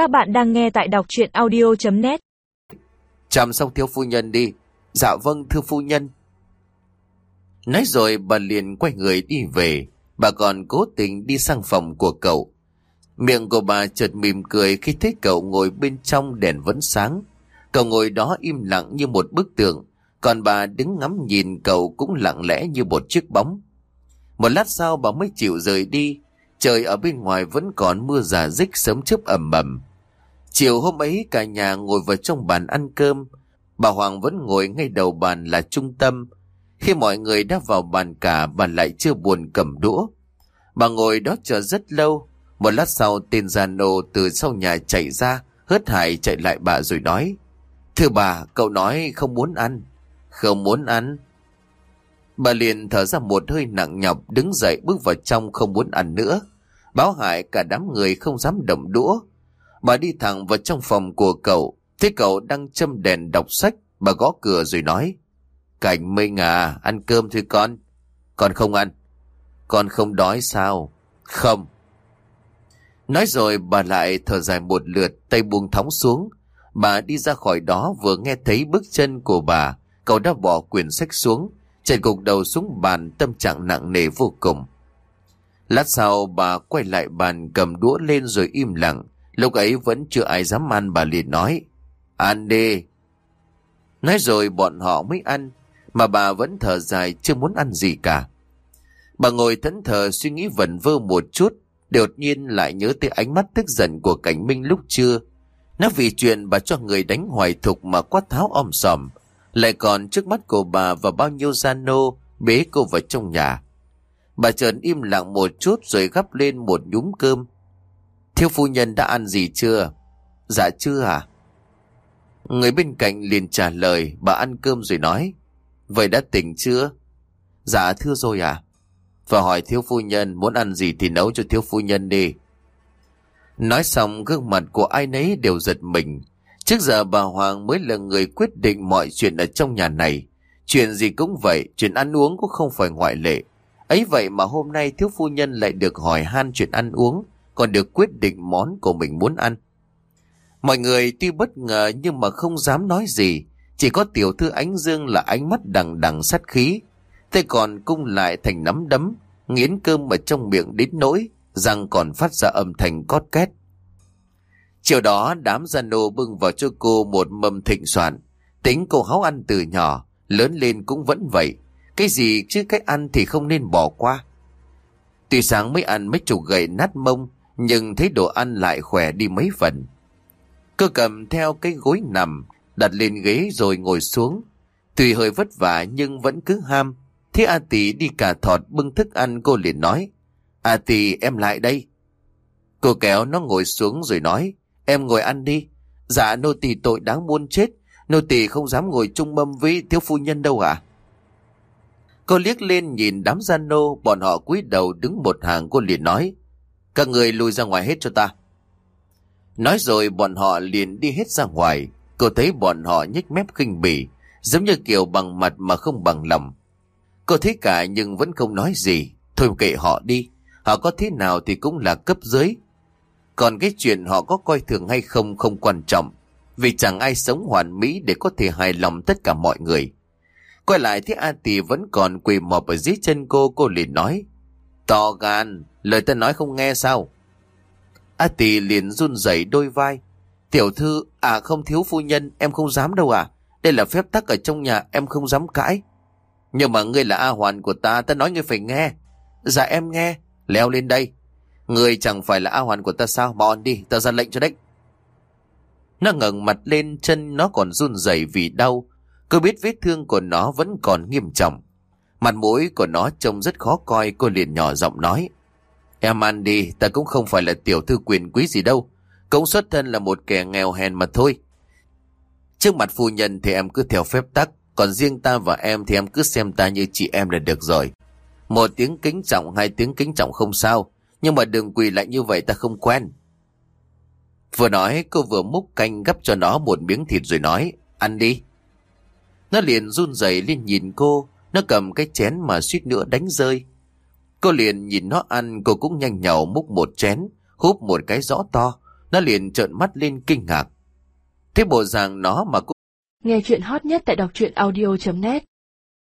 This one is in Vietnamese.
Các bạn đang nghe tại đọc chuyện audio.net Chăm xong thiếu phu nhân đi. Dạ vâng thưa phu nhân. Nói rồi, bà liền quay người đi về. Bà còn cố tình đi sang phòng của cậu. Miệng của bà chợt mỉm cười khi thấy cậu ngồi bên trong đèn vẫn sáng. Cậu ngồi đó im lặng như một bức tượng. Còn bà đứng ngắm nhìn cậu cũng lặng lẽ như một chiếc bóng. Một lát sau bà mới chịu rời đi. Trời ở bên ngoài vẫn còn mưa giả dích sớm chớp ẩm ẩm. Chiều hôm ấy cả nhà ngồi vào trong bàn ăn cơm. Bà Hoàng vẫn ngồi ngay đầu bàn là trung tâm. Khi mọi người đã vào bàn cả bà lại chưa buồn cầm đũa. Bà ngồi đó chờ rất lâu. Một lát sau tên già nô từ sau nhà chạy ra, hớt hải chạy lại bà rồi nói. Thưa bà, cậu nói không muốn ăn. Không muốn ăn. Bà liền thở ra một hơi nặng nhọc đứng dậy bước vào trong không muốn ăn nữa. Báo hại cả đám người không dám động đũa. Bà đi thẳng vào trong phòng của cậu. Thấy cậu đang châm đèn đọc sách. Bà gõ cửa rồi nói. Cảnh Minh à, ăn cơm thôi con. Con không ăn. Con không đói sao? Không. Nói rồi bà lại thở dài một lượt, tay buông thóng xuống. Bà đi ra khỏi đó vừa nghe thấy bước chân của bà. Cậu đã bỏ quyển sách xuống, chạy gục đầu xuống bàn tâm trạng nặng nề vô cùng. Lát sau bà quay lại bàn cầm đũa lên rồi im lặng. Lúc ấy vẫn chưa ai dám ăn, bà liền nói. Ăn đi. Nói rồi bọn họ mới ăn. Mà bà vẫn thở dài, chưa muốn ăn gì cả. Bà ngồi thẫn thờ suy nghĩ vẩn vơ một chút. Đột nhiên lại nhớ tới ánh mắt tức giận của cảnh minh lúc trưa. Nó vì chuyện bà cho người đánh hoài thục mà quát tháo om sòm. Lại còn trước mắt của bà và bao nhiêu gian nô bế cô vào trong nhà. Bà trần im lặng một chút rồi gắp lên một nhúm cơm. Thiếu phu nhân đã ăn gì chưa? Dạ chưa à? Người bên cạnh liền trả lời, bà ăn cơm rồi nói. Vậy đã tỉnh chưa? Dạ thưa rồi à? Và hỏi thiếu phu nhân muốn ăn gì thì nấu cho thiếu phu nhân đi. Nói xong gương mặt của ai nấy đều giật mình. Trước giờ bà Hoàng mới là người quyết định mọi chuyện ở trong nhà này. Chuyện gì cũng vậy, chuyện ăn uống cũng không phải ngoại lệ. Ấy vậy mà hôm nay thiếu phu nhân lại được hỏi han chuyện ăn uống, còn được quyết định món của mình muốn ăn. Mọi người tuy bất ngờ nhưng mà không dám nói gì, chỉ có tiểu thư ánh dương là ánh mắt đằng đằng sát khí. Tay còn cung lại thành nắm đấm, nghiến cơm ở trong miệng đến nỗi, răng còn phát ra âm thanh cót két. Chiều đó đám gia nô bưng vào cho cô một mâm thịnh soạn. Tính cô háo ăn từ nhỏ, lớn lên cũng vẫn vậy. Cái gì chứ cách ăn thì không nên bỏ qua. Tuy sáng mới ăn mấy chục gậy nát mông, nhưng thấy đồ ăn lại khỏe đi mấy phần. Cơ cầm theo cái gối nằm, đặt lên ghế rồi ngồi xuống. Tuy hơi vất vả nhưng vẫn cứ ham. Thế A Tỷ đi cà thọt bưng thức ăn cô liền nói. A Tỷ em lại đây. Cô kéo nó ngồi xuống rồi nói. Em ngồi ăn đi. Dạ nô tỳ tội đáng muôn chết. Nô tỳ không dám ngồi chung mâm với thiếu phu nhân đâu à. Cô liếc lên nhìn đám gian nô, bọn họ cúi đầu đứng một hàng cô liền nói. Các người lùi ra ngoài hết cho ta. Nói rồi bọn họ liền đi hết ra ngoài. Cô thấy bọn họ nhếch mép khinh bỉ, giống như kiểu bằng mặt mà không bằng lòng. Cô thấy cả nhưng vẫn không nói gì. Thôi kệ họ đi. Họ có thế nào thì cũng là cấp dưới. Còn cái chuyện họ có coi thường hay không không quan trọng. Vì chẳng ai sống hoàn mỹ để có thể hài lòng tất cả mọi người. Quay lại thấy A Tì vẫn còn quỳ mọp ở dưới chân cô, cô liền nói. To gan, lời ta nói không nghe sao? A Tỷ liền run rẩy đôi vai. Tiểu thư, à không thiếu phu nhân, em không dám đâu à. Đây là phép tắc ở trong nhà, em không dám cãi. Nhưng mà ngươi là A Hoàn của ta, ta nói ngươi phải nghe. Dạ em nghe, leo lên đây. Ngươi chẳng phải là A Hoàn của ta sao, bọn đi, ta ra lệnh cho đấy. Nó ngẩng mặt lên chân nó còn run rẩy vì đau. Cô biết vết thương của nó vẫn còn nghiêm trọng. Mặt mũi của nó trông rất khó coi, cô liền nhỏ giọng nói. Em ăn đi, ta cũng không phải là tiểu thư quyền quý gì đâu. Cũng xuất thân là một kẻ nghèo hèn mà thôi. Trước mặt phu nhân thì em cứ theo phép tắc, còn riêng ta và em thì em cứ xem ta như chị em là được rồi. Một tiếng kính trọng, hai tiếng kính trọng không sao, nhưng mà đừng quỳ lại như vậy ta không quen. Vừa nói cô vừa múc canh gấp cho nó một miếng thịt rồi nói, ăn đi. Nó liền run rẩy lên nhìn cô, nó cầm cái chén mà suýt nữa đánh rơi. Cô liền nhìn nó ăn, cô cũng nhanh nhậu múc một chén, húp một cái rõ to, Nó liền trợn mắt lên kinh ngạc. Thế bộ dạng nó mà cũng Nghe chuyện hot nhất tại đọc truyện audio.net